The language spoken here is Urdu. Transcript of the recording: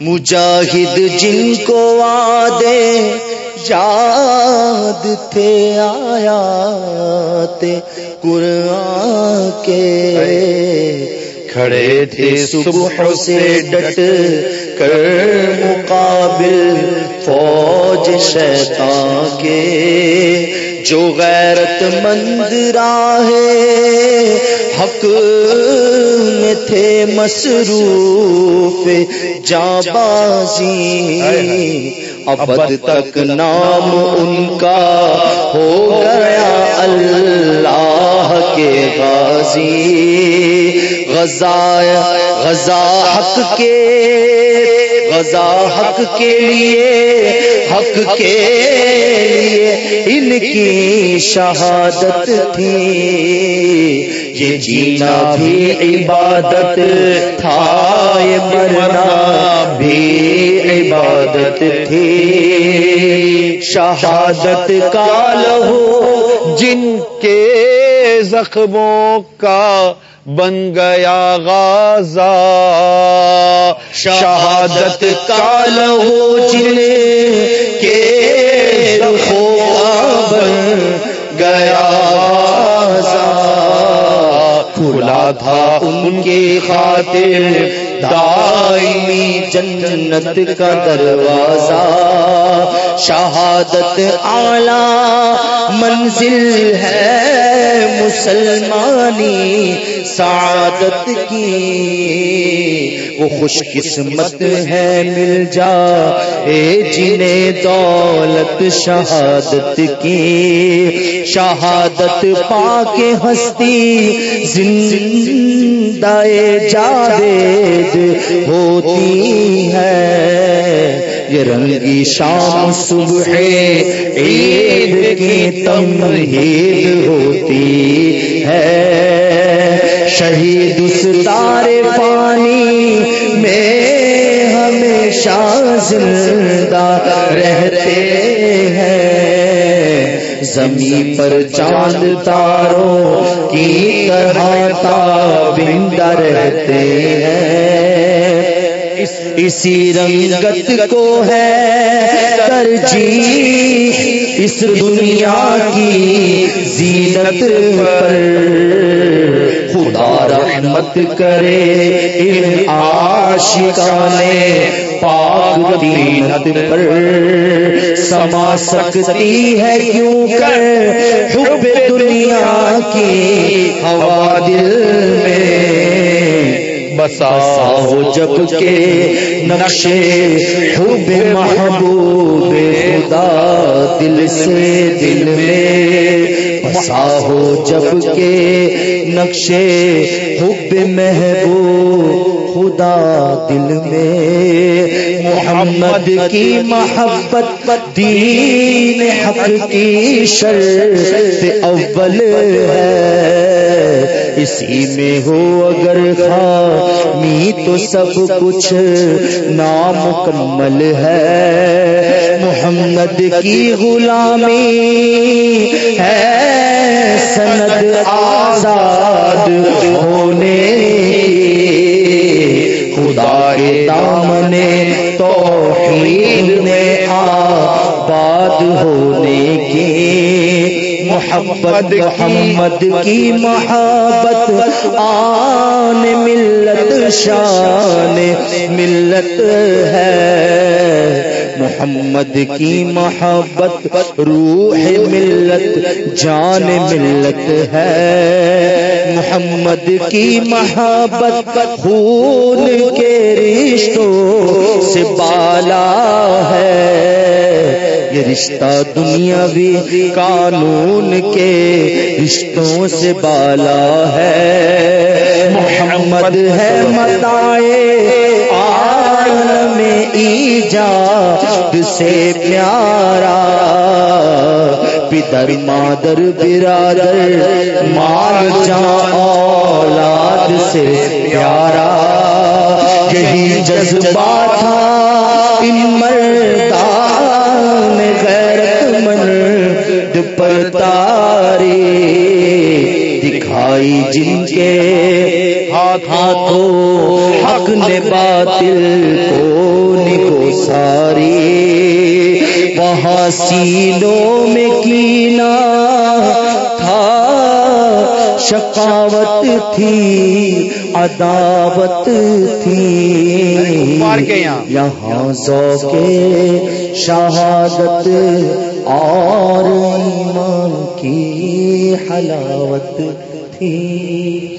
مجاہد جن کو آدے یاد تھے آیا قرآن کے کھڑے تھے صبح سے ڈٹ کر مقابل فوج شیطان کے جو غیرت مند راہ حق میں تھے مصروف جاں بازی ابد تک نام ان کا ہو گیا اللہ کے غازی۔ غزہ غزہ حق کے غزہ حق کے لیے، حق کے لیے ان کی شہادت تھی۔ یہ جینا بھی عبادت تھا، یہ مرنا بھی عبادت تھی۔ شہادت کا لہو جن کے زخموں کا بن گیا غازہ۔ شہادت کا لہو جن کے زخموں بن گیا غازہ۔ کھلا تھا ان کی خاطر دائمی جنت کا دروازہ، شہادت اعلی منزل ہے مسلمانی سعادت کی۔ وہ خوش قسمت ہے، مل جا اے جنہیں دولت شہادت کی۔ شہادت پا کے ہستی زندہ جاوید ہوتی ہے۔ یہ رنگی شام صبح عید کی تمہید ہوتی ہے۔ شہید اس تارے پانی میں ہمیشہ زندہ رہتے ہیں۔ زمین پر چاند تاروں کی طرح تابندہ رہتے ہیں۔ اسی رنگت کو ہے ترجیح اس دنیا کی زینت پر۔ خدا رحمت کرے ان عاشقان پاک دینت پر۔ سما سکتی ہے کیوں کر حب دنیا کی ہوا دل میں بسا ہو جب کے نقشے خوب محبوب خدا دل سے دل میں بسا ہو جب کے نقشے خوب محبوب خدا دل میں محمد کی محبت، دین حق کی شرط اول ہے۔ اسی میں ہو اگر خامی تو سب کچھ نامکمل ہے۔ محمد کی غلامی ہے سند آزاد ہونے خدا کے دامنے تو میں آباد ہونے کی محبت، محمد کی محبت، آن ملت، شان ملت ہے۔ محمد کی محبت، روح ملت، جان ملت ہے۔ محمد کی محبت، خون کے رشتوں سے بالا ہے۔ یہ رشتہ دنیاوی قانون کے رشتوں سے بالا ہے۔ محمد ہے متائے عالم ایجاد سے پیارا پدر مادر برادر مال جان اولاد سے پیارا یہی جذبہ تھا ان مردان غیرت مند پر تاری دکھائی جن کے ہاتھوں حق نے باطل کو ساری وہاں سینوں میں کینا تھا شقاوت تھی عداوت تھی۔ کے یہاں۔ یہاں ذوق شہادت اور ایمان کی حلاوت تھی۔